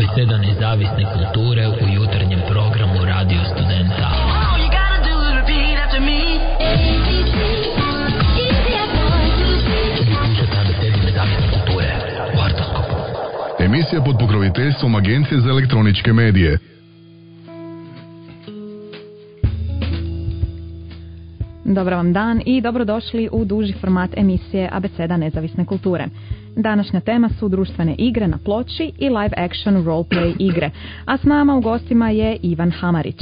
Abeceda nezavisne kulture u jutarnjem programu Radio Studenta. Emisija pod pokroviteljstvom Agencije za elektroničke medije. Dobar vam dan i dobrodošli u duži format emisije Abeceda nezavisne kulture. Današnja tema su društvene igre na ploči i live action roleplay igre, a s nama u gostima je Ivan Hamarić.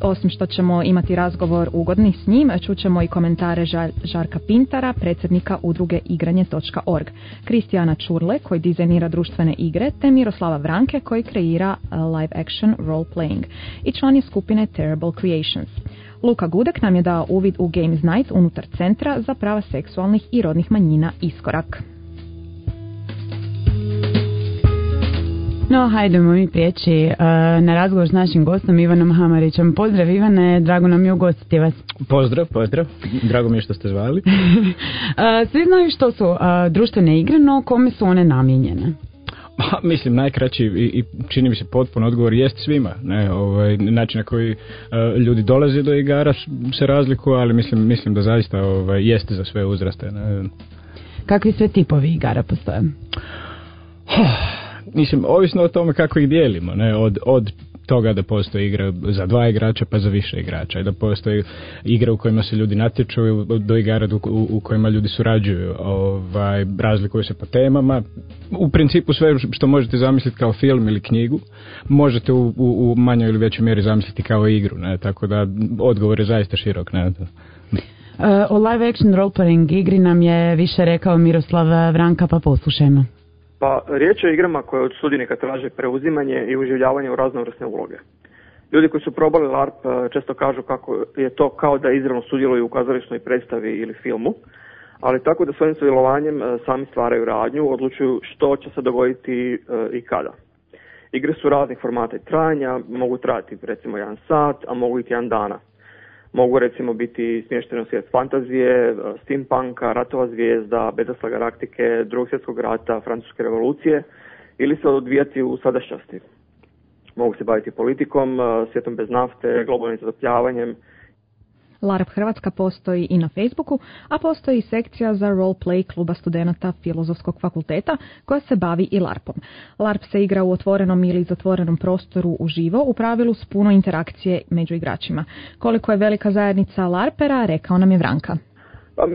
Osim što ćemo imati razgovor ugodni s njim, čućemo i komentare Žarka Pintara, predsjednika udruge igranje.org, Kristijana Čurle koji dizajnira društvene igre, te Miroslava Vranke koji kreira uh, live action role-playing i član je skupine Terrible Creations. Luka Gudek nam je dao uvid u Games Night unutar Centra za prava seksualnih i rodnih manjina Iskorak. No, hajdemo mi prijeći e, na razgovor s našim gostom Ivanom Hamarićem. Pozdrav Ivane, drago nam je ugostiti vas. Pozdrav, pozdrav. Drago mi je što ste zvali. E, Svi znaju što su e, društvene igre, no kome su one namijenjene? Ma, mislim, najkraći i, i čini mi se potpuno odgovor jest svima. Ne, ovaj, način na koji e, ljudi dolaze do igara se razlikuje, ali mislim, mislim da zaista ovaj, jeste za sve uzraste. Ne. Kakvi sve tipovi igara postoje? Mislim, ovisno o tome kako ih dijelimo, ne, od, od toga da postoji igra za dva igrača pa za više igrača i da postoji igre u kojima se ljudi natječu do igara u, u, u kojima ljudi surađuju ovaj, razlikuju se po temama u principu sve što možete zamisliti kao film ili knjigu možete u, u, u manjoj ili većoj mjeri zamisliti kao igru ne? tako da odgovor je zaista širok ne? E, O live action role-playing igri nam je više rekao Miroslav Vranka, pa poslušajmo. Pa riječ je o igrama koje od sudionika traže preuzimanje i uživljavanje u raznovrsne uloge. Ljudi koji su probali LARP eh, često kažu kako je to kao da izravno sudjeluju u kazališnoj predstavi ili filmu, ali tako da svojim sudjelovanjem eh, sami stvaraju radnju, odlučuju što će se dogoditi eh, i kada. Igre su raznih formata i trajanja, mogu trajati recimo jedan sat, a mogu i jedan dana. Mogu recimo biti smještene u svijet fantazije, e, steampunka, ratova zvijezda, Battlestar Galaktike, drugog svjetskog rata, francuske revolucije ili se odvijati u sadašnjosti. Mogu se baviti politikom, e, svijetom bez nafte, globalnim zatopljavanjem, LARP Hrvatska postoji i na Facebooku, a postoji i sekcija za roleplay kluba studenata Filozofskog fakulteta koja se bavi i LARPom. LARP se igra u otvorenom ili zatvorenom prostoru uživo, u pravilu s puno interakcije među igračima. Koliko je velika zajednica LARPera, rekao nam je Vranka. Pa,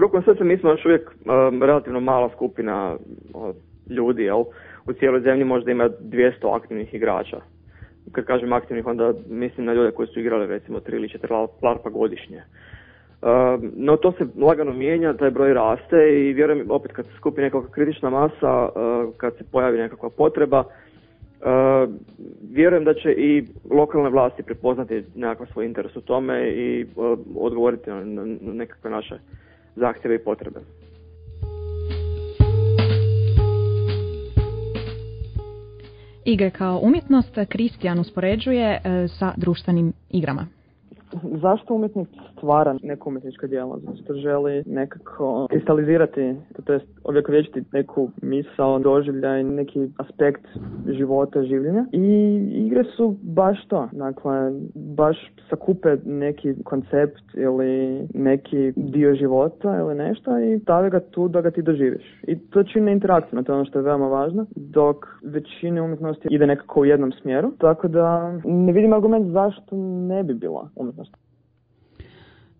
rukom srca mi smo još uvijek um, relativno mala skupina uh, ljudi, jel? U cijeloj zemlji možda ima 200 aktivnih igrača. Kad kažem aktivnih, onda mislim na ljude koji su igrali recimo 3 ili 4 larpa godišnje. Um, no to se lagano mijenja, taj broj raste i vjerujem opet kad se skupi nekakva kritična masa, uh, kad se pojavi nekakva potreba, Uh, vjerujem da će i lokalne vlasti prepoznati nekakav svoj interes u tome i odgovoriti na nekakve naše zahtjeve i potrebe. Igre kao umjetnost Kristijan uspoređuje e, sa društvenim igrama. Zašto umjetnik stvara neku umjetničko djelo? Zato što želi nekako kristalizirati, to jest ovjekovječiti neku misao, doživljaj, neki aspekt života, življenja. I igre su baš to. Dakle, baš sakupe neki koncept ili neki dio života ili nešto i stave ga tu da ga ti doživiš. I to čini interakcijno, to je ono što je veoma važno, dok većina umjetnosti ide nekako u jednom smjeru. Tako da ne vidim argument zašto ne bi bila umjetnost.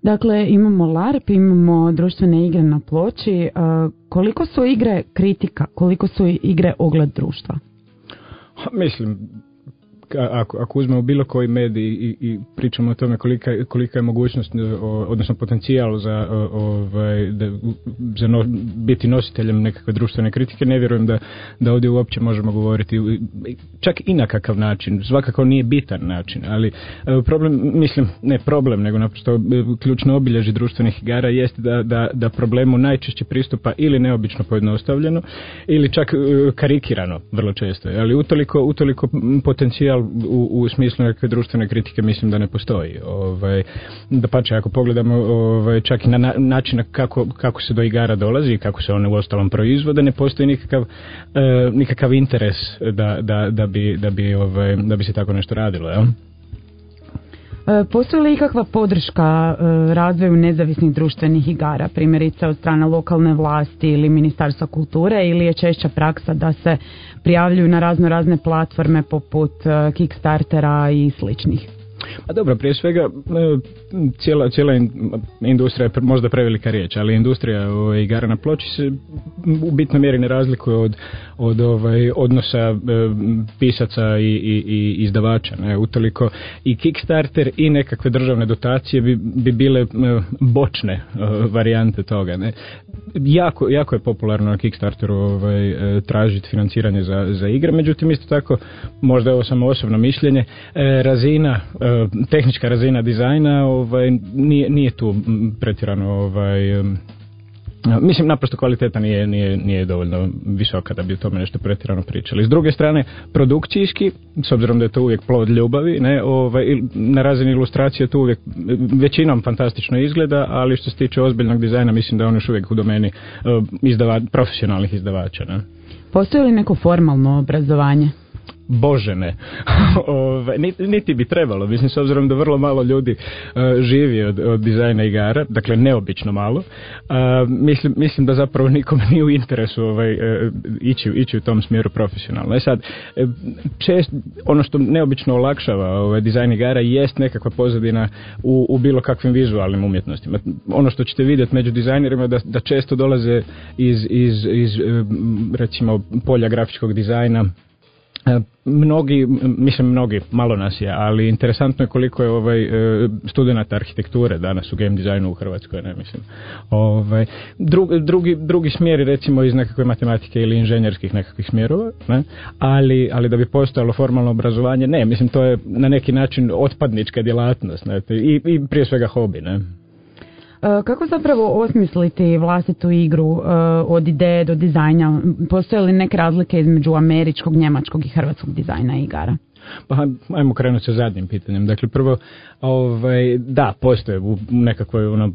Dakle, imamo LARP, imamo društvene igre na ploči. E, Koliko su igre kritika, koliko su igre ogled društva? Mislim, ako, ako uzmemo bilo koji medij i, i pričamo o tome kolika, kolika je mogućnost, e, odnosno potencijal za, o- ovaj, da, za no- biti nositeljem nekakve društvene kritike, ne vjerujem da, da ovdje uopće možemo govoriti čak i na kakav način, svakako nije bitan način, ali e, problem, mislim, ne problem, nego naprosto e, ključno obilježje društvenih igara jest da, da, da problemu najčešće pristupa ili neobično pojednostavljeno ili čak e, karikirano vrlo često, ali utoliko, utoliko potencijal potencijal u, u smislu neke društvene kritike mislim da ne postoji. Ovaj, da pače, ako pogledamo ovaj, čak i na na- način kako, kako se do igara dolazi i kako se one u ostalom proizvode, ne postoji nikakav, e, nikakav interes da, da, da, bi, da, bi, ovaj, da bi se tako nešto radilo. Jel? E, Postoji li ikakva podrška e, razvoju nezavisnih društvenih igara, primjerice od strane lokalne vlasti ili ministarstva kulture ili je češća praksa da se prijavljuju na razno razne platforme poput e, Kickstartera i sličnih? A dobro, prije svega e, cijela, cijela in- industrija je možda prevelika riječ, ali industrija ovaj, igara na ploči se u bitnoj mjeri ne razlikuje od, od ovaj, odnosa e, pisaca i, i, i izdavača. Ne? Utoliko i Kickstarter i nekakve državne dotacije bi, bi bile e, bočne varijante toga. Ne? Jako, jako je popularno na Kickstarteru ovaj, tražiti financiranje za, za igre, međutim isto tako, možda je ovo samo osobno mišljenje, razina, tehnička razina dizajna ovaj, nije, nije tu pretjerano ovaj, Mislim, naprosto kvaliteta nije, nije, nije dovoljno visoka da bi o tome nešto pretjerano pričali. S druge strane, produkcijski, s obzirom da je to uvijek plod ljubavi, ne, ovaj, na razini ilustracije to uvijek većinom fantastično izgleda, ali što se tiče ozbiljnog dizajna, mislim da je on još uvijek u domeni eh, izdava, profesionalnih izdavača. Ne? Postoji li neko formalno obrazovanje? Bože ne. Ove, niti, bi trebalo, mislim s obzirom da vrlo malo ljudi e, živi od, od dizajna igara, dakle neobično malo. E, mislim, mislim da zapravo nikome nije u interesu ovaj, e, ići, ići u tom smjeru profesionalno. E sad, čest, ono što neobično olakšava ovaj, dizajn igara jest nekakva pozadina u, u bilo kakvim vizualnim umjetnostima. Ono što ćete vidjeti među dizajnerima da, da često dolaze iz, iz, iz recimo polja grafičkog dizajna Mnogi, m, mislim mnogi, malo nas je, ali interesantno je koliko je ovaj e, studenata arhitekture danas u game dizajnu u Hrvatskoj, ne mislim. Ovaj drugi, drugi, drugi smjeri recimo iz nekakve matematike ili inženjerskih nekakvih smjerova, ne? Ali, ali da bi postojalo formalno obrazovanje, ne, mislim to je na neki način otpadnička djelatnost, znate, i, i prije svega hobi, ne. E, Kako zapravo osmisliti vlastitu igru e, od ideje do dizajna? Postoje li neke razlike između američkog, njemačkog i hrvatskog dizajna igara? Pa ajmo krenuti sa zadnjim pitanjem. Dakle, prvo, ovaj, da, postoje u nekakvoj ono,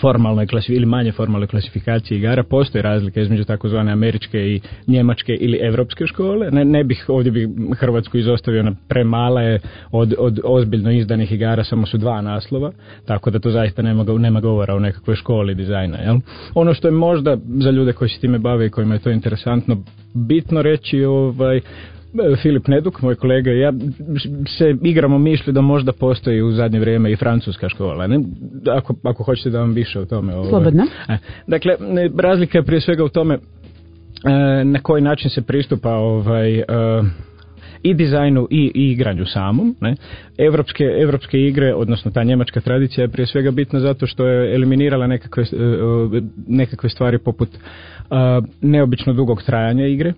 formalnoj ili manje formalnoj klasifikaciji igara postoji razlika između takozvane američke i njemačke ili evropske škole. Ne, ne bih ovdje bi Hrvatsku izostavio na premale od, od ozbiljno izdanih igara samo su dva naslova, tako da to zaista nema, nema govora o nekakvoj školi dizajna. Jel? Ono što je možda za ljude koji se time bave i kojima je to interesantno bitno reći ovaj Filip Neduk, moj kolega i ja se igramo mišlju da možda postoji u zadnje vrijeme i francuska škola. Ne? Ako, ako hoćete da vam više o tome. ovaj. Slobodno. E, Dakle, razlika je prije svega u tome e, na koji način se pristupa ovaj, e, i dizajnu i, i igranju samom. Ne? Evropske, evropske igre, odnosno ta njemačka tradicija je prije svega bitna zato što je eliminirala nekakve, e, e, nekakve stvari poput e, neobično dugog trajanja igre,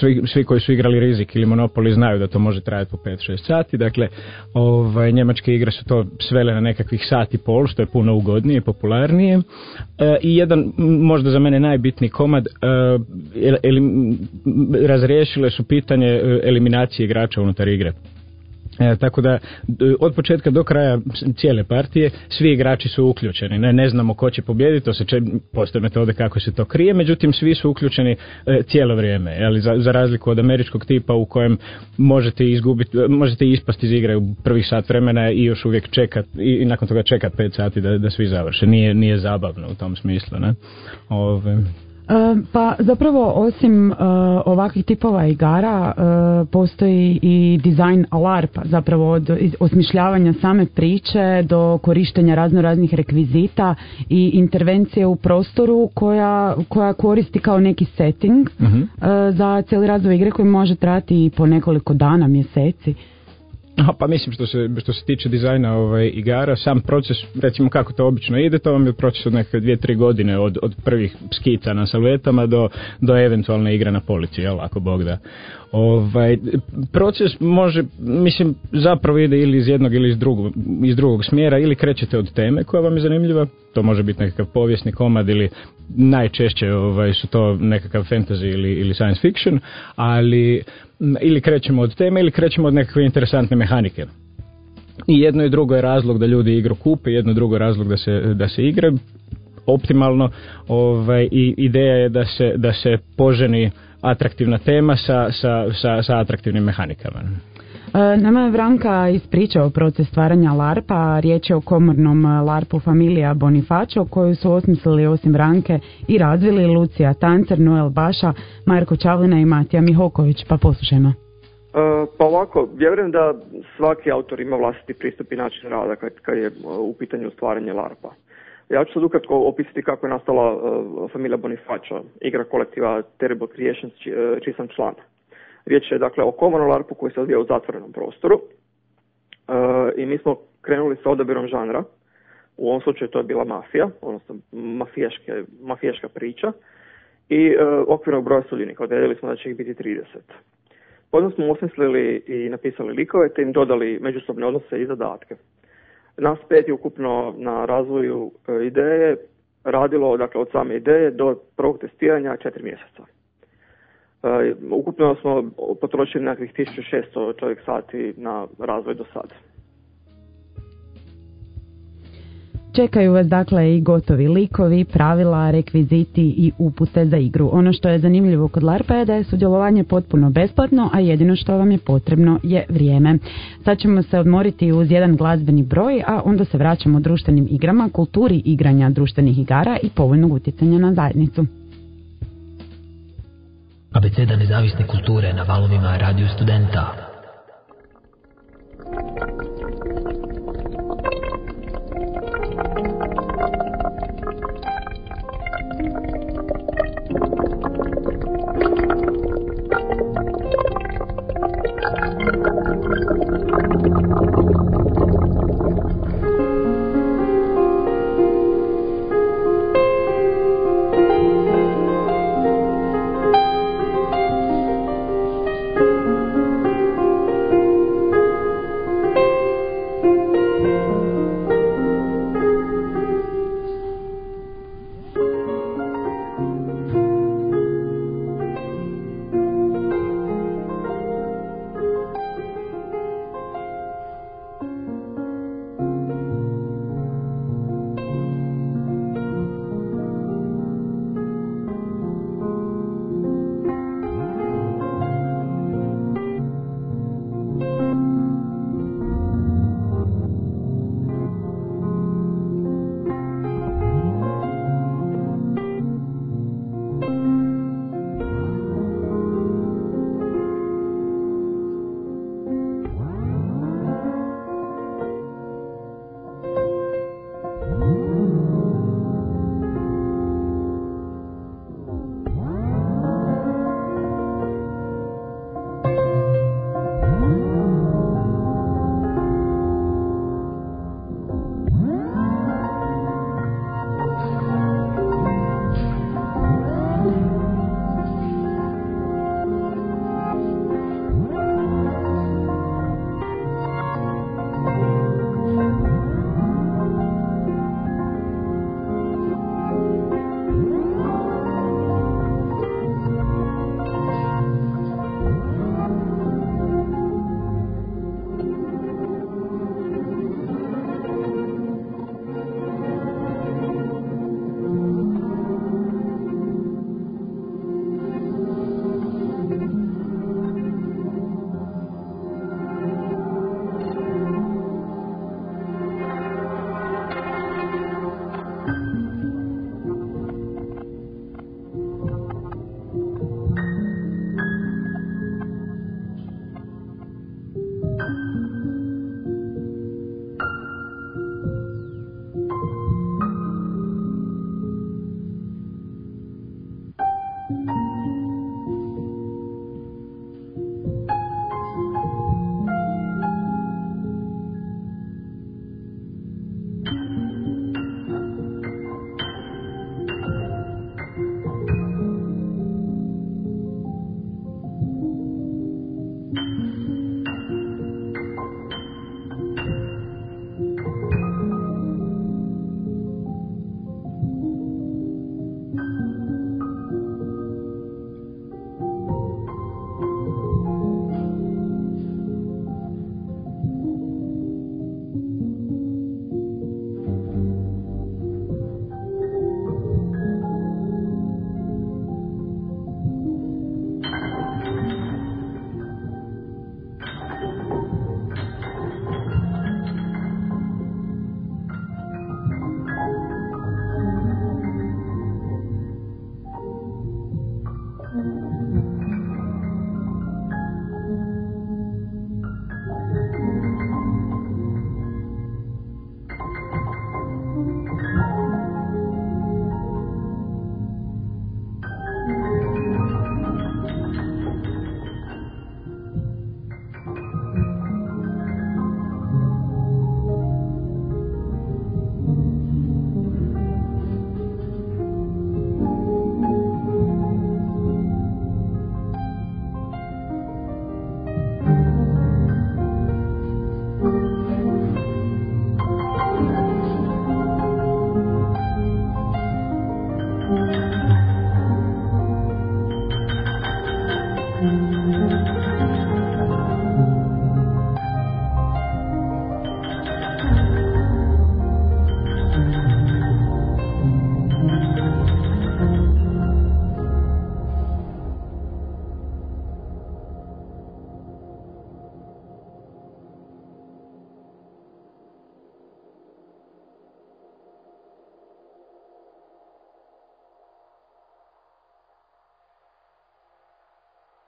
svi, svi koji su igrali rizik ili monopoli znaju da to može trajati po 5-6 sati, dakle ovaj, njemačke igre su to svele na nekakvih sat i pol, što je puno ugodnije popularnije. E, I jedan, možda za mene najbitniji komad, e, el- m, razriješile su pitanje e, eliminacije igrača unutar igre. E, tako da od početka do kraja cijele partije svi igrači su uključeni. Ne, ne znamo ko će pobijediti, to se če, postoje metode kako se to krije, međutim svi su uključeni e, cijelo vrijeme. Je za, za razliku od američkog tipa u kojem možete izgubiti, možete ispasti iz igre u prvih sat vremena i još uvijek čekat i, i nakon toga čekat pet sati da, da svi završe. Nije, nije zabavno u tom smislu. Ne? Ove, E, Pa zapravo osim e, ovakvih tipova igara e, postoji i dizajn alarpa zapravo od osmišljavanja same priče do korištenja razno raznih rekvizita i intervencije u prostoru koja, koja koristi kao neki setting e, za cijeli razvoj igre koji može trajati i po nekoliko dana, mjeseci. A, pa mislim što se, što se tiče dizajna ovaj, igara, sam proces, recimo kako to obično ide, to vam je proces od neke dvije, tri godine, od, od prvih skica na salvetama do, do eventualne igre na polici, jel, ako Bog da. Ovaj, proces može, mislim, zapravo ide ili iz jednog ili iz drugog, iz drugog smjera, ili krećete od teme koja vam je zanimljiva, to može biti nekakav povijesni komad ili najčešće ovaj, su to nekakav fantasy ili, ili science fiction, ali ili krećemo od teme ili krećemo od nekakve interesantne mehanike. I jedno i drugo je razlog da ljudi igru kupe, jedno i drugo je razlog da se, da se igre optimalno ovaj, i ideja je da se, da se poženi atraktivna tema sa, sa, sa, sa atraktivnim mehanikama. E, Nama je Vranka ispričao proces stvaranja LARPA, riječ je o komornom LARPu familija Bonifacio koju su osmislili osim Vranke i razvili Lucija Tancer, Noel Baša, Marko Čavlina i Matija Mihoković, pa poslušajmo. E, Pa ovako, vjerujem da svaki autor ima vlastiti pristup i način rada kad, kad je u pitanju stvaranje LARPA. Ja ću sad ukratko opisati kako je nastala e, familija Bonifacio, igra kolektiva Terrible Creations, či- e, čiji sam član. Riječ je dakle o komornom LARPu koji se odvija u zatvorenom prostoru E, i mi smo krenuli sa odabirom žanra. U ovom slučaju to je bila mafija, odnosno mafijaške, mafijaška priča i okvirnog broja sudionika. Odredili smo da će ih biti 30. Potom smo osmislili i napisali likove te im dodali međusobne odnose i zadatke. Nas pet je ukupno na razvoju e, ideje radilo dakle, od same ideje do prvog testiranja četiri mjeseca. E, ukupno smo potrošili nekakvih 1600 čovjek sati na razvoj do sada. Čekaju vas dakle i gotovi likovi, pravila, rekviziti i upute za igru. Ono što je zanimljivo kod LARPA je da je sudjelovanje potpuno besplatno, a jedino što vam je potrebno je vrijeme. Sad ćemo se odmoriti uz jedan glazbeni broj, a onda se vraćamo društvenim igrama, kulturi igranja društvenih igara i povoljnog utjecanja na zajednicu. Abeceda nezavisne kulture na valovima Radio Studenta.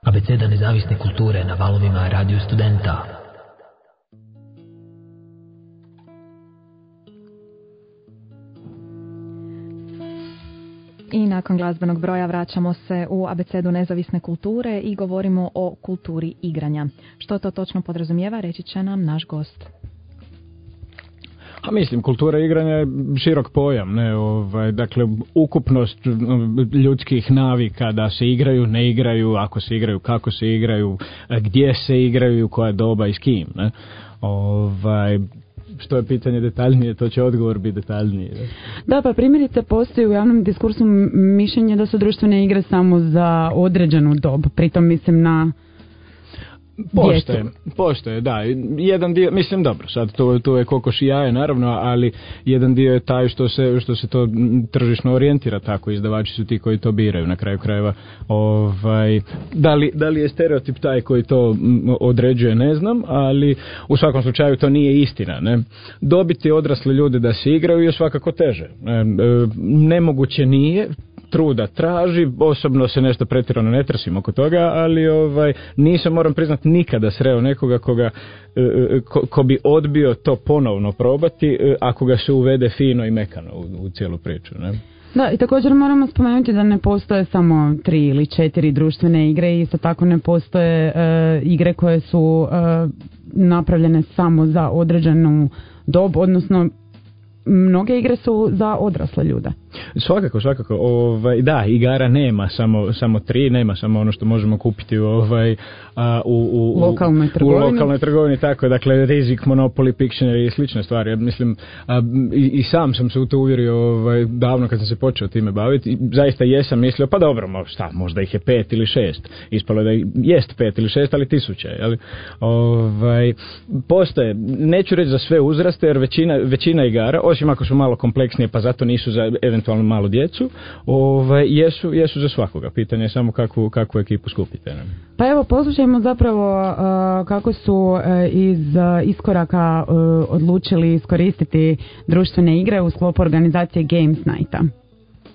Abeceda nezavisne kulture na valovima Radio Studenta. I nakon glazbenog broja vraćamo se u abecedu nezavisne kulture i govorimo o kulturi igranja. Što to točno podrazumijeva, reći će nam naš gost. A mislim, kultura igranja je širok pojam, ne, ovaj, dakle, ukupnost ljudskih navika da se igraju, ne igraju, ako se igraju, kako se igraju, gdje se igraju, koja doba i s kim, ne. Ovaj, što je pitanje detaljnije, to će odgovor biti detaljnije. Ne? Da, pa primjerice postoji u javnom diskursu mišljenje da su društvene igre samo za određenu dob, pritom mislim na Postoje, postoje, da. Jedan dio, mislim dobro, sad to, to je kokoš i jaje naravno, ali jedan dio je taj što se, što se to tržišno orijentira tako, izdavači su ti koji to biraju na kraju krajeva. Ovaj, da, li, da li je stereotip taj koji to određuje, ne znam, ali u svakom slučaju to nije istina. Ne? Dobiti odrasle ljude da se igraju je svakako teže. Ne? Nemoguće nije, truda traži, osobno se nešto pretjerano ne trasim oko toga, ali ovaj nisam moram priznati nikada sreo nekoga koga e, e, ko, ko bi odbio to ponovno probati e, ako ga se uvede fino i mekano u, u cijelu priču, ne? Da, i također moramo spomenuti da ne postoje samo tri ili četiri društvene igre i isto tako ne postoje igre koje su napravljene samo za određenu dob, odnosno mnoge igre su za odrasle ljude. Svakako, svakako. Ovaj, da, igara nema samo, samo tri, nema samo ono što možemo kupiti ovaj, a, u, u, lokalnoj trgovini. u lokalnoj trgovini. Tako, dakle, Rizik, Monopoly, Pictionary i slične stvari. Ja mislim, a, i, i, sam sam se u to uvjerio ovaj, davno kad sam se počeo time baviti. I zaista jesam mislio, pa dobro, mo, šta, možda ih je pet ili šest. Ispalo je da jest pet ili šest, ali tisuće. Jeli? Ovaj, postoje, neću reći za sve uzraste, jer većina, većina igara, osim ako su malo kompleksnije, pa zato nisu za eventualno malu djecu, ovaj, jesu, jesu za svakoga. Pitanje je samo kakvu, kakvu ekipu skupite. Ne? Pa evo, poslušajmo zapravo uh, kako su uh, iz uh, iskoraka uh, odlučili iskoristiti društvene igre u sklopu organizacije Games Nighta.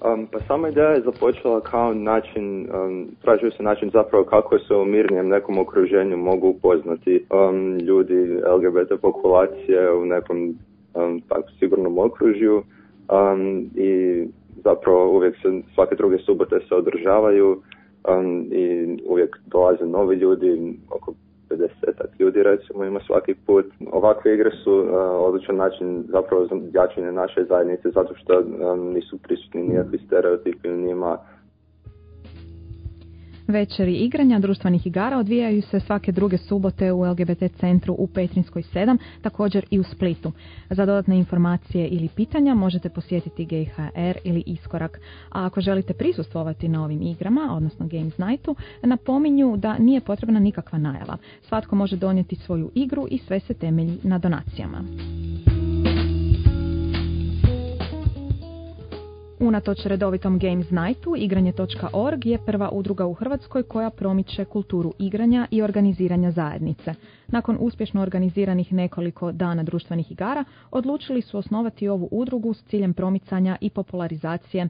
Um, pa sama ideja je započela kao način, um, tražio se način zapravo kako se u mirnijem nekom okruženju mogu upoznati um, ljudi LGBT populacije u nekom um, tako sigurnom okružju um, i zapravo uvijek se svake druge subote se održavaju um, i uvijek dolaze novi ljudi, oko 50 ljudi recimo ima svaki put. Ovakve igre su uh, odličan način zapravo za jačanje naše zajednice zato što um, nisu prisutni nijakvi stereotipi u njima Večeri igranja društvenih igara odvijaju se svake druge subote u LGBT centru u Petrinskoj 7, također i u Splitu. Za dodatne informacije ili pitanja možete posjetiti GHR ili Iskorak. A ako želite prisustvovati na ovim igrama, odnosno Games Nightu, napominju da nije potrebna nikakva najava. Svatko može donijeti svoju igru i sve se temelji na donacijama. Unatoč redovitom Games Nightu, igranje.org je prva udruga u Hrvatskoj koja promiče kulturu igranja i organiziranja zajednice. Nakon uspješno organiziranih nekoliko dana društvenih igara, odlučili su osnovati ovu udrugu s ciljem promicanja i popularizacije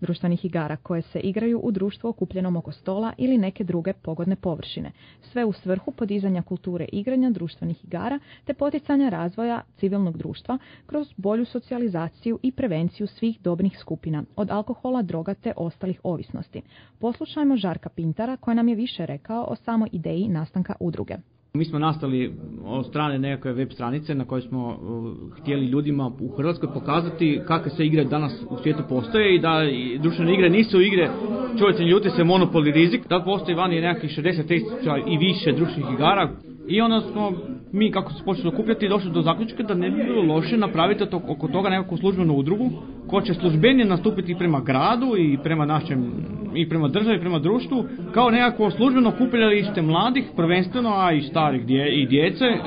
društvenih igara koje se igraju u društvu okupljenom oko stola ili neke druge pogodne površine. Sve u svrhu podizanja kulture igranja društvenih igara te poticanja razvoja civilnog društva kroz bolju socijalizaciju i prevenciju svih dobnih skupina, od alkohola, droga te ostalih ovisnosti. Poslušajmo Žarka Pintara koja nam je više rekao o samoj ideji nastanka udruge. Mi smo nastali od strane nekakve web stranice na kojoj smo uh, htjeli ljudima u Hrvatskoj pokazati kakve se igre danas u svijetu postoje i da društvene igre nisu igre čovjeci ljuti se monopol i rizik, da postoji vani nekakvih 60 tisuća i više društvenih igara i onda smo mi kako se počeli okupljati došli do zaključka da ne bi bilo loše napraviti to, oko toga nekakvu službenu udrugu ko će službenije nastupiti prema gradu i prema našem i prema državi i prema društvu kao nekakvo službeno okupljalište mladih prvenstveno a i starih dje, i djece e,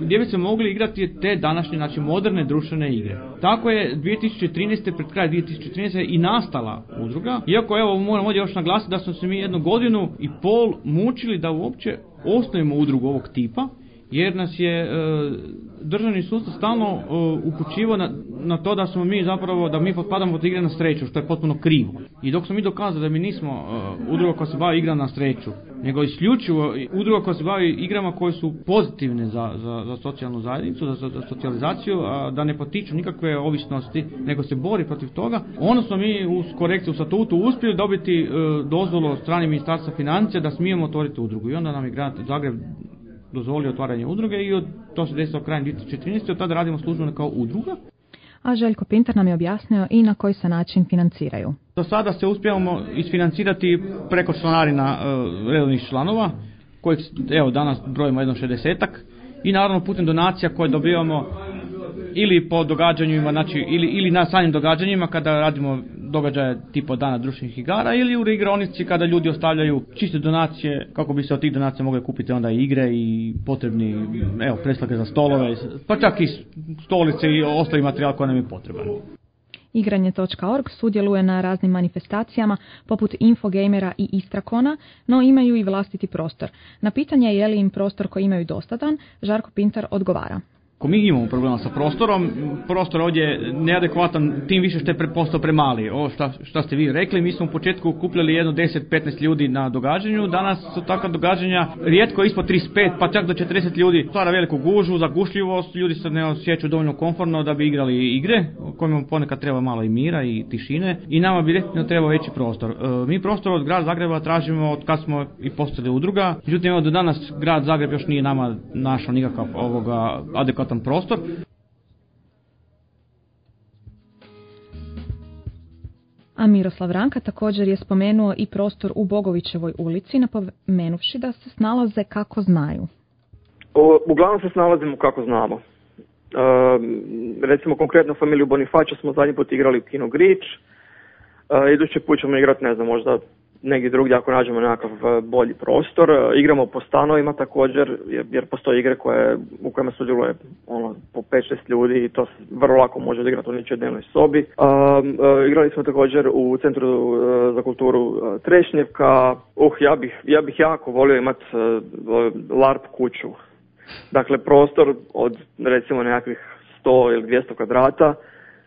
gdje bi se mogli igrati te današnje znači moderne društvene igre. Tako je 2013. pred kraj 2013. i nastala udruga iako evo moram ovdje još naglasiti da smo se mi jednu godinu i pol mučili da uopće osnovimo udrugu ovog tipa jer nas je e, državni sustav stalno e, upućivao na, na to da smo mi zapravo, da mi potpadamo od igre na sreću, što je potpuno krivo. I dok smo mi dokazali da mi nismo e, udruga koja se bavi igrama na sreću, nego isključivo udruga koja se bavi igrama koje su pozitivne za, za, za socijalnu zajednicu, za, za, za socijalizaciju, a da ne potiču nikakve ovisnosti, nego se bori protiv toga, ono smo mi uz korekciju u statutu uspjeli dobiti e, dozvolu od strane ministarstva financija da smijemo otvoriti udrugu. I onda nam je grad Zagreb dozvolio otvaranje udruge i od, to se desilo krajem 2013. od tada radimo službeno kao udruga. A Željko Pintar nam je objasnio i na koji se način financiraju. Do sada se uspijemo isfinancirati preko članarina e, redovnih članova, kojih evo danas brojimo jedno šedesetak i naravno putem donacija koje dobivamo ili po događanjima, znači ili, ili na samim događanjima kada radimo događaje tipa dana društvenih igara ili u igronici kada ljudi ostavljaju čiste donacije kako bi se od tih donacija mogle kupiti onda i igre i potrebni evo preslage za stolove, pa čak i stolice i ostali materijal koji nam je potreban. Igranje.org sudjeluje na raznim manifestacijama poput Infogamera i Istrakona, no imaju i vlastiti prostor. Na pitanje je li im prostor koji imaju dostatan, Žarko Pintar odgovara. Ako mi imamo problema sa prostorom, prostor ovdje je neadekvatan, tim više što je postao premali. Ovo šta, šta ste vi rekli, mi smo u početku kupljali jedno 10-15 ljudi na događanju, danas su takva događanja rijetko ispod 35, pa čak do 40 ljudi stvara veliku gužu, zagušljivost, ljudi se ne osjećaju dovoljno komfortno da bi igrali igre, kojima ponekad treba malo i mira i tišine i nama bi definitivno trebao veći prostor. E, mi prostor od grada Zagreba tražimo od kad smo i postali udruga, međutim do danas grad Zagreb još nije nama našao nikakav ovoga adekvatan prostor. A Miroslav Ranka također je spomenuo i prostor u Bogovićevoj ulici, napomenuvši da se snalaze kako znaju. O, uglavnom se snalazimo kako znamo. E, recimo konkretno familiju Bonifaća smo zadnji put igrali u Kino Grič. E, idući put ćemo igrati, ne znam, možda negdje drugdje ako nađemo nekakav e, bolji prostor. E, igramo po stanovima također jer, postoje igre koje, u kojima sudjeluje ono, po 5-6 ljudi i to se vrlo lako može odigrati u ničoj dnevnoj sobi. Um, igrali smo također u Centru za kulturu Trešnjevka. Uh, ja bih, ja bih jako volio imati LARP kuću. Dakle, prostor od recimo nekakvih 100 ili 200 kvadrata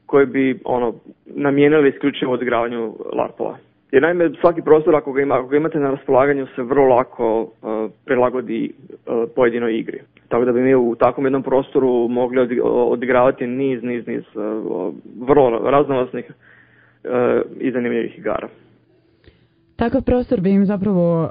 koji bi ono namijenili isključivo odigravanju LARPova. Jer naime svaki prostor ako ga, ima, ako ga imate na raspolaganju se vrlo lako uh, prilagodi uh, pojedinoj igri. Tako da bi mi u takvom jednom prostoru mogli odigravati niz, niz, niz uh, vrlo raznovrsnih uh, i zanimljivih igara. Takav prostor bi im zapravo uh,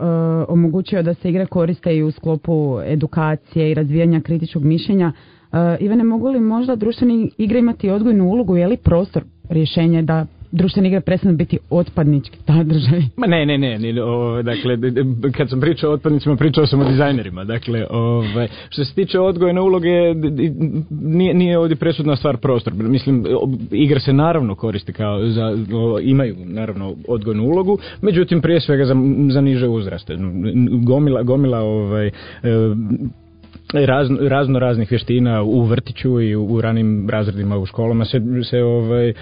omogućio da se igre koriste i u sklopu edukacije i razvijanja kritičkog mišljenja. Uh, Ivane, mogu li možda društvene igre imati odgojnu ulogu, je li prostor rješenje da društvene igre prestanu biti otpadnički sadržaj. Ma ne, ne, ne, ne o, dakle, kad sam pričao o otpadnicima, pričao sam o dizajnerima, dakle, ovaj, što se tiče odgojne uloge, nije, nije ovdje presudna stvar prostor, mislim, igre se naravno koriste kao za, imaju naravno odgojnu ulogu, međutim, prije svega za, za niže uzraste, gomila, gomila, ovaj, e, razno, razno raznih vještina u vrtiću i u, ranim razredima u školama se, se ovaj,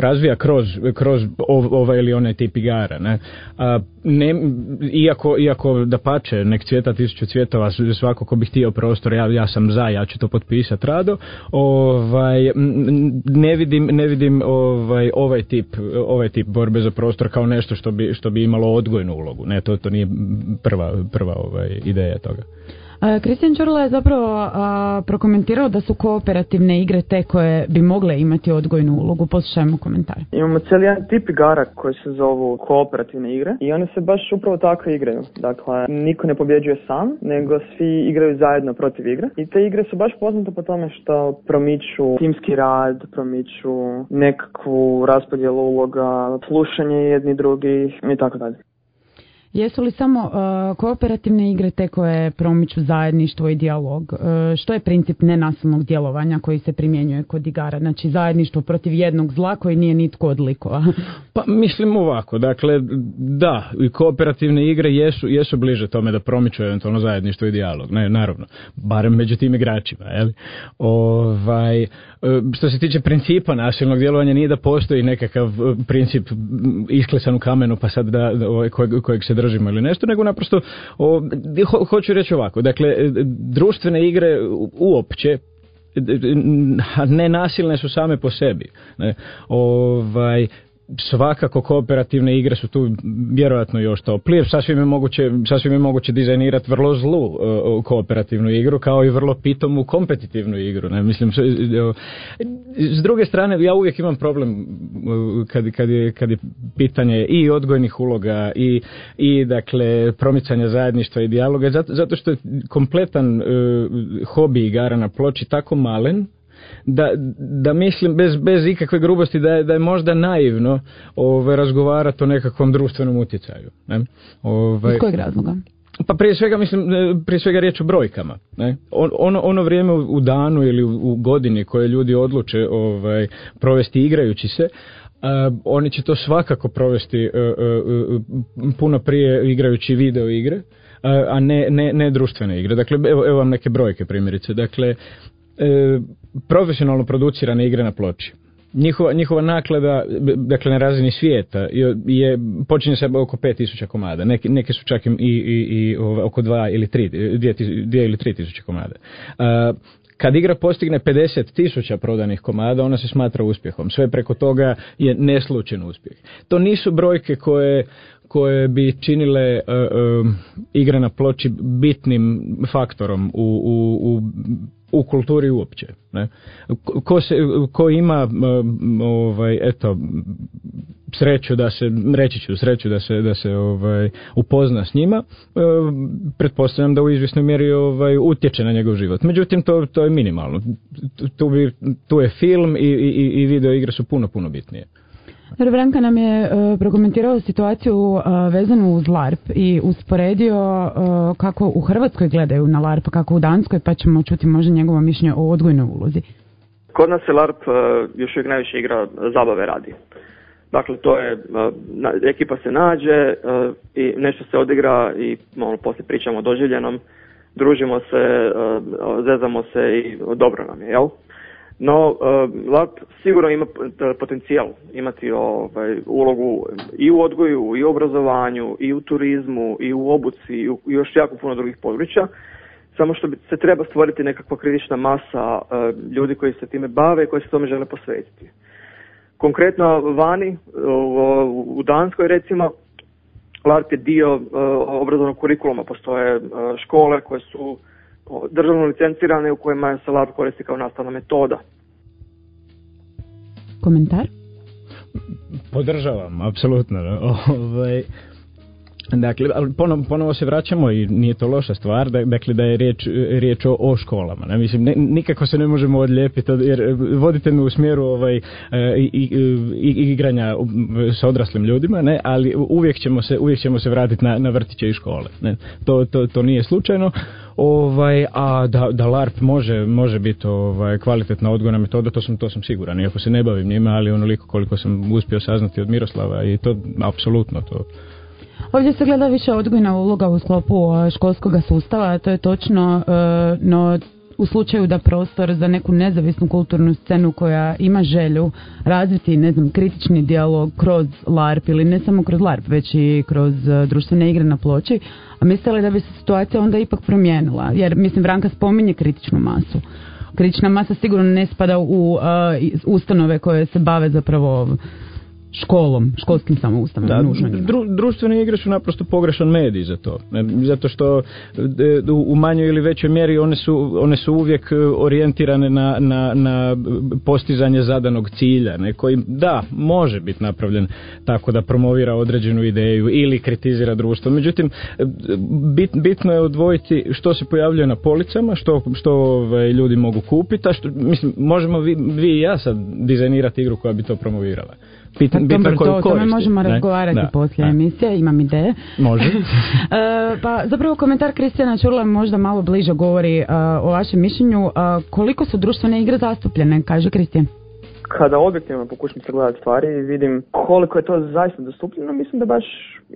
razvija kroz, kroz ovaj ili onaj tip igara. Ne? A, ne, iako, iako da pače nek cvjeta tisuću cvjetova svako ko bi htio prostor ja, ja sam za, ja ću to potpisati rado ovaj, ne vidim, ne vidim ovaj, ovaj, tip, ovaj tip borbe za prostor kao nešto što bi, što bi imalo odgojnu ulogu ne, to, to nije prva, prva ovaj, ideja toga Kristijan Čurla je zapravo a, prokomentirao da su kooperativne igre te koje bi mogle imati odgojnu ulogu. Poslušajmo komentar. Imamo cijeli jedan tip igara koji se zovu kooperativne igre i one se baš upravo tako igraju. Dakle, niko ne pobjeđuje sam, nego svi igraju zajedno protiv igre. I te igre su baš poznate po tome što promiču timski rad, promiču nekakvu raspodjelu uloga, slušanje jedni drugih i tako dalje. Jesu li samo uh, kooperativne igre te koje promiču zajedništvo i dijalog? Uh, što je princip nenasilnog djelovanja koji se primjenjuje kod igara? Znači zajedništvo protiv jednog zla koji nije nitko od likova. pa mislim ovako, dakle da, i kooperativne igre jesu, jesu bliže tome da promiču eventualno zajedništvo i dijalog. Ne, naravno, barem među tim igračima. Jel? Ovaj, što se tiče principa nasilnog djelovanja nije da postoji nekakav princip isklesan u kamenu pa sad da, ovaj, kojeg, kojeg se držimo ili nešto, nego naprosto o, ho- hoću reći ovako, dakle e, društvene igre uopće ne nasilne su same po sebi. Ne? Ovaj, svakako kooperativne igre su tu vjerojatno još toplije. Sasvim je moguće, sasvim je moguće dizajnirati vrlo zlu e, kooperativnu igru kao i vrlo pitomu kompetitivnu igru. Ne? Mislim, s- e, s druge strane, ja uvijek imam problem e, kad, kad, je, kad je pitanje i odgojnih uloga i, i dakle promicanja zajedništva i dijaloga, zato, zato što je kompletan e, hobi igara na ploči tako malen da, da mislim bez, bez ikakve grubosti da je, da je možda naivno ovaj, razgovarati o nekakvom društvenom utjecaju. Ne? Ovaj, Iz kojeg razloga? pa prije svega mislim, e, prije svega riječ o brojkama. Ne? On- Ono, ono vrijeme u danu ili u, godini koje ljudi odluče ovaj, provesti igrajući se, a, oni će to svakako provesti e, e, puno prije igrajući video igre, a, a ne, ne, ne društvene igre. Dakle, evo, evo vam neke brojke primjerice. Dakle, profesionalno producirane igre na ploči. Njihova, njihova naklada, dakle na razini svijeta, je, je počinje se oko 5000 komada. Neke, neke su čak i, i, i oko 2 ili 3, 2 ili 3000 komada. A, kad igra postigne 50 tisuća prodanih komada, ona se smatra uspjehom. Sve preko toga je neslučen uspjeh. To nisu brojke koje koje bi činile e, e, igre na ploči bitnim faktorom u, u, u, u kulturi uopće. Ne? Ko- se, ko ima ovaj, eto, sreću da se, reći ću sreću da se, da se ovaj, upozna s njima, e, pretpostavljam da u izvjesnoj mjeri ovaj, utječe na njegov život. Međutim, to, to je minimalno. Tu, bi, tu je film i, i, i video igre su puno, puno bitnije. Branka nam je e, prokomentirao situaciju e, vezanu uz LARP i usporedio e, kako u Hrvatskoj gledaju na LARP, kako u Danskoj, pa ćemo čuti možda njegovo mišljenje o odgojnoj ulozi. Kod nas se LARP još uvijek najviše igra zabave radi. Dakle, to je, ekipa se nađe i nešto se odigra i malo poslije pričamo o doživljenom, družimo se, zezamo se i dobro nam je, jel? No, e, LARP sigurno ima potencijal imati ovaj, ulogu i u odgoju, i u obrazovanju, i u turizmu, i u obuci, i u još jako puno drugih područja. Samo što se treba stvoriti nekakva kritična masa e, ljudi koji se time bave i koji se tome žele posvetiti. Konkretno vani, u, Danskoj recimo, LARP je dio e, obrazovnog kurikuluma. Postoje škole koje su državno licencirane u kojima se LARP koristi kao nastavna metoda. Komentar? Podržavam, apsolutno. Ovaj, Dakle, ali ponovo, ponovo se vraćamo i nije to loša stvar, da, dakle da je riječ, riječ o, o školama. Ne? Mislim, ne, nikako se ne možemo odlijepiti, od- jer vodite me u smjeru ovaj, e, i, i, i- igranja sa odraslim ljudima, ne? ali uvijek ćemo se, uvijek ćemo se vratiti na, na vrtiće i škole. Ne? To, to, to nije slučajno. Ovaj, a da, da LARP može, može biti ovaj, kvalitetna odgojna metoda, to sam, to sam siguran, iako se ne bavim njima, ali onoliko koliko sam uspio saznati od Miroslava i to apsolutno to. Ovdje se gleda više odgojna uloga u sklopu e, školskog sustava, to je točno, e, no u slučaju da prostor za neku nezavisnu kulturnu scenu koja ima želju razviti, ne znam, kritični dijalog kroz LARP ili ne samo kroz LARP, već i kroz e, društvene igre na ploči, a mislite li da bi se situacija onda ipak promijenila? Jer, mislim, Branka spominje kritičnu masu. Kritična masa sigurno ne spada u iz- ustanove koje se bave zapravo školom, školskim samo ustanovama. Da, dru, društvene igre su naprosto pogrešan medij za to. Zato što e, u u manjoj ili većoj mjeri one su, one su uvijek e, orijentirane na, na, na postizanje zadanog cilja, ne, koji da, može biti napravljen tako da promovira određenu ideju ili kritizira društvo. Međutim, e, bit, bitno je odvojiti što se pojavljuje na policama, što, što ovaj, ljudi mogu kupiti, a što, mislim, možemo vi, vi i ja sad dizajnirati igru koja bi to promovirala. Bit, bitno koju to, o tome možemo ne? razgovarati Da, poslije da. emisije, imam ideje. Može. E, pa zapravo komentar Kristijana Čurla možda malo bliže govori e, o vašem mišljenju. E, koliko su društvene igre zastupljene, kaže Kristijan? Kada objektivno pokušam sagledati stvari i vidim koliko je to zaista dostupljeno, mislim da baš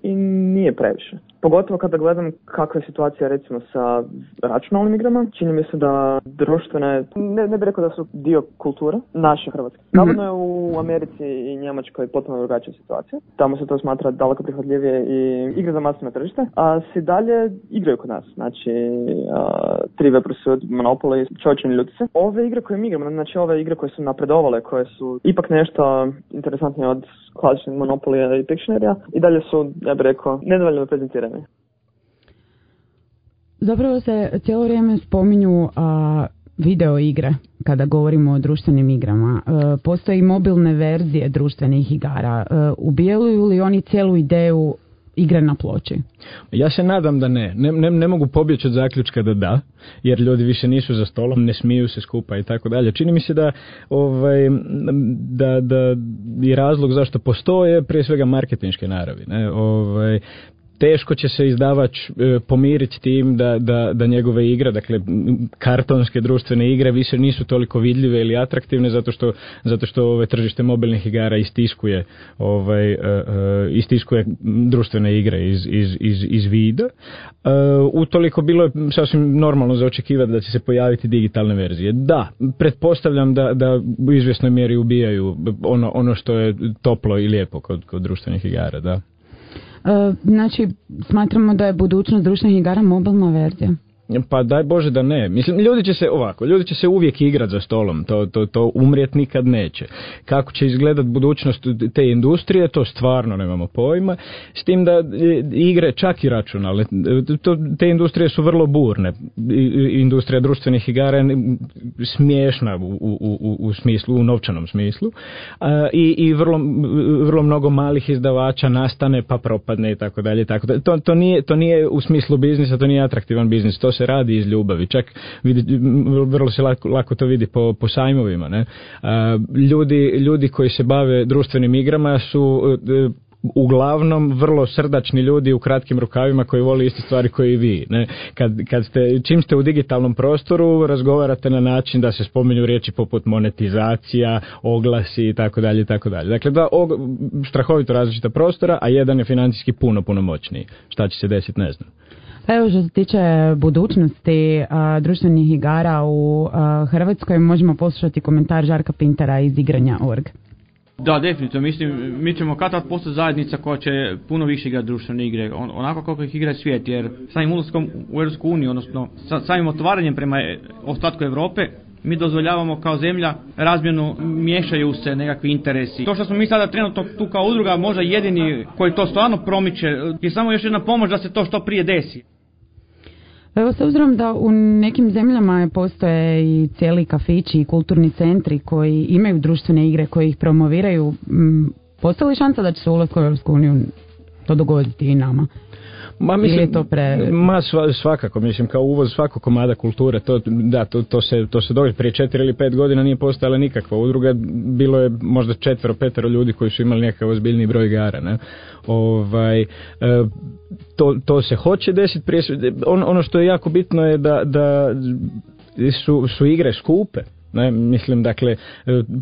i nije previše. Pogotovo kada gledam kakva je situacija recimo sa računalnim igrama, čini mi se da društvene, ne, ne bih rekao da su dio kulture, naše hrvatske. Navodno je u Americi i Njemačkoj potpuno drugačija situacija. Tamo se to smatra daleko prihvatljivije i igre za masno tržište, a se dalje igraju kod nas. Znači, a, Trivial Pursuit, Monopoly, Čovječani ljutice. Ove igre koje mi igramo, znači ove igre koje su napredovale, koje su ipak nešto interesantnije od klasičnih Monopolija i Pictionaryja i dalje su, ja bih rekao, nedovoljno prezentirane. Zapravo se cijelo vrijeme spominju a, video igre kada govorimo o društvenim igrama. E, postoje i mobilne verzije društvenih igara. E, ubijaju li oni cijelu ideju igre na ploči? Ja se nadam da ne. Ne, ne, ne mogu pobjeći od zaključka da da, jer ljudi više nisu za stolom, ne smiju se skupa i tako dalje. Čini mi se da ovaj da da i razlog zašto postoje prije svega marketinške naravi, ne? Ovaj teško će se izdavač e, pomiriti tim da, da, da njegove igre, dakle kartonske društvene igre više nisu toliko vidljive ili atraktivne zato što, zato što ove tržište mobilnih igara istiskuje ovaj, e, e, istiskuje društvene igre iz, iz, iz, iz vida. E, utoliko bilo je sasvim normalno za očekivati da će se pojaviti digitalne verzije. Da, pretpostavljam da, da u izvjesnoj mjeri ubijaju ono, ono što je toplo i lijepo kod, kod društvenih igara, da. E, Znači, smatramo da je budućnost društvenih igara mobilna verzija. Pa daj Bože da ne. Mislim, ljudi će se ovako, ljudi će se uvijek igrat za stolom, to, to, to umrijet nikad neće. Kako će izgledat budućnost te industrije, to stvarno nemamo pojma. S tim da e, igre, čak i računale, to, te industrije su vrlo burne. Industrija društvenih igara je smiješna u, u, u, u smislu, u novčanom smislu. A, I, i vrlo, vrlo mnogo malih izdavača nastane pa propadne i tako dalje. Tako dalje. To, to, nije, to nije u smislu biznisa, to nije atraktivan biznis, to se radi iz ljubavi. Čak vidi, vrlo se lako, lako to vidi po, po sajmovima. Ne? Ljudi, ljudi koji se bave društvenim igrama su e, uglavnom vrlo srdačni ljudi u kratkim rukavima koji vole iste stvari koje i vi. Ne? Kad, kad ste, čim ste u digitalnom prostoru razgovarate na način da se spominju riječi poput monetizacija, oglasi i tako dalje i tako dalje. Dakle, da og, strahovito različita prostora, a jedan je financijski puno, puno moćniji. Šta će se desiti, ne znam. Pa evo što se tiče budućnosti a, društvenih igara u a, Hrvatskoj, možemo poslušati komentar Žarka Pintera iz igranja.org. Da, definitivno. Mislim, mi ćemo kad tad postati zajednica koja će puno više igrati društvene igre, on, onako kako ih igra svijet, jer samim ulaskom u Europsku uniju, odnosno sa, samim otvaranjem prema e, ostatku Europe, mi dozvoljavamo kao zemlja razmjenu, miješaju se nekakvi interesi. To što smo mi sada trenutno tu kao udruga možda jedini koji to stvarno promiče, je samo još jedna pomoć da se to što prije desi. Evo s obzirom da u nekim zemljama postoje i cijeli kafići i kulturni centri koji imaju društvene igre koji ih promoviraju, postoji li šansa da će se ulazku u Europsku uniju to dogoditi i nama? Ma Ili mislim, je to pre- ma sva- svakako, mislim kao uvoz svakog komada kulture, to, da, to, to se, to se događa. Prije četiri ili pet godina nije postojala nikakva udruga, bilo je možda četvero, petero ljudi koji su imali nekakav ozbiljni broj igara, ne? Ovaj, e, to, to se hoće desiti prije on, ono što je jako bitno je da, da su, su igre skupe. Ne, mislim, dakle, e,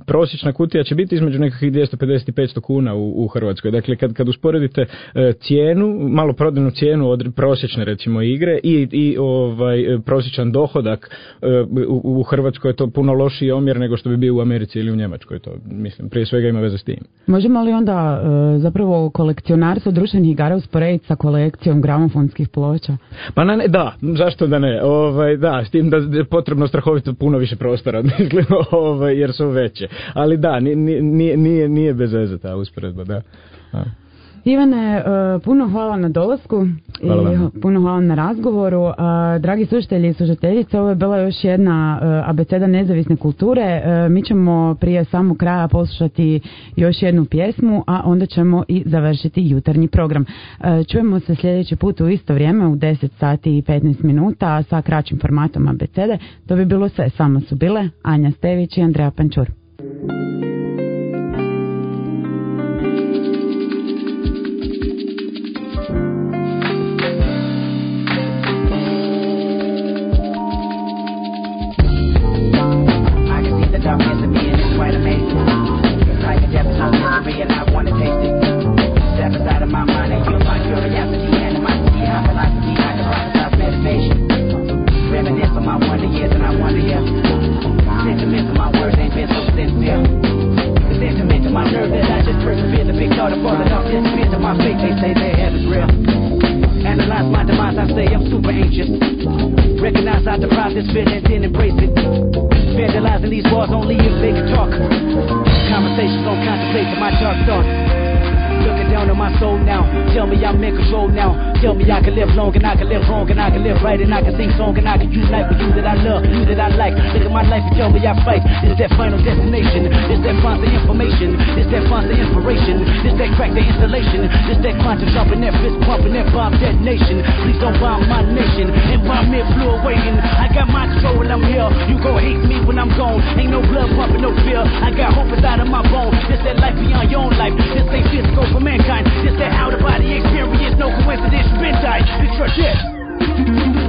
prosječna kutija će biti između nekakvih 250 i 500 kuna u, u Hrvatskoj. Dakle, kad, kad usporedite e, cijenu, malo prodajnu cijenu od prosječne, recimo, igre i, i ovaj, e, prosječan dohodak u, u Hrvatskoj je to puno lošiji omjer nego što bi bio u Americi ili u Njemačkoj. To, mislim, prije svega ima veze s tim. Možemo li onda zapravo kolekcionarstvo društvenih igara usporediti sa kolekcijom gramofonskih ploča? Pa na ne, da, zašto da ne? Ovaj, da, s tim da je potrebno strahovito puno više prostora, mislim, ovaj, jer su veće. Ali da, ni- ni- nije, nije, nije bez veze ta usporedba, da. da. Ivane, e, puno hvala na dolasku Hvala i vama. puno hvala na razgovoru. A, dragi slušatelji i slušateljice, ovo je bila još jedna e, abeceda nezavisne kulture. E, Mi ćemo prije samog kraja poslušati još jednu pjesmu, a onda ćemo i završiti jutarnji program. E, Čujemo se sljedeći put u isto vrijeme u 10 sati i 15 minuta sa kraćim formatom abecede. To bi bilo sve. Samo su bile Anja Stević i Andreja Pančur. Recognize I deprive this fear and then embrace it. Vandalizing these walls only if they can talk. Conversations on contemplation, my dark thoughts. Looking down on my soul now. Tell me I'm in control now. Tell me I can live long and I can live wrong and I can live right and I can sing song and I can unite with you that I love, you that I like. Look at my life and tell me I fight. It's that final destination. It's that constant information. It's that constant inspiration. It's that crack the installation. It's that quantum jumping, that fist pumping, that bomb detonation. Please don't bomb my nation. And bomb me flew away and I got my control I'm here. You gon' hate me when I'm gone. Ain't no blood pumping, no fear. I got hope inside of my bones. This that life beyond your own life. This ain't physical for mankind. This that out of body experience. No coincidence spit it's your shit.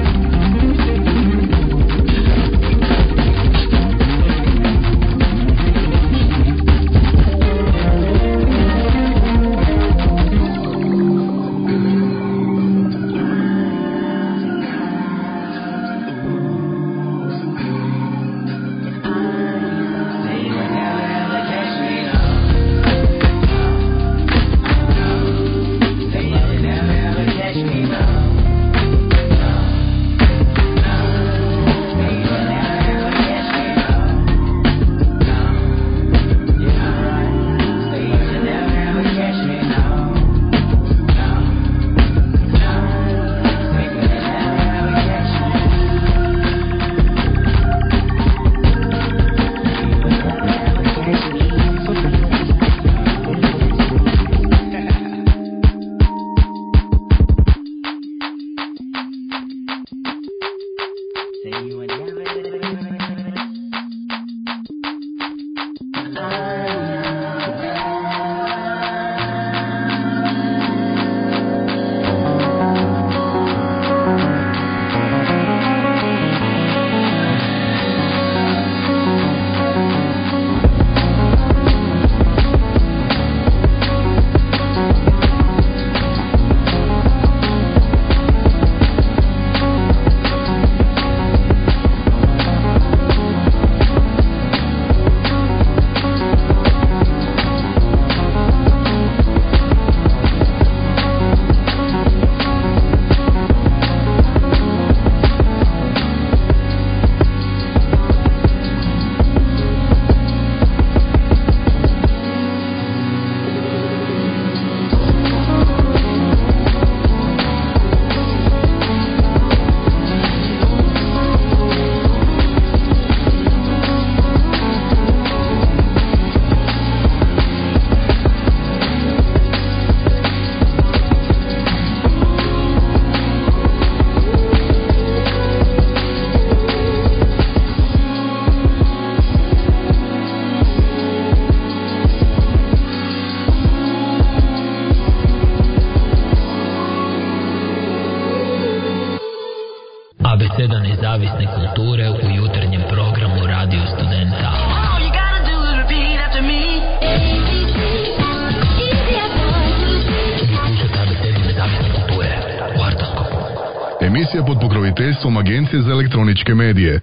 Agencije za elektroničke medije.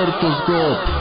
Artoskop.